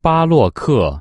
巴洛克。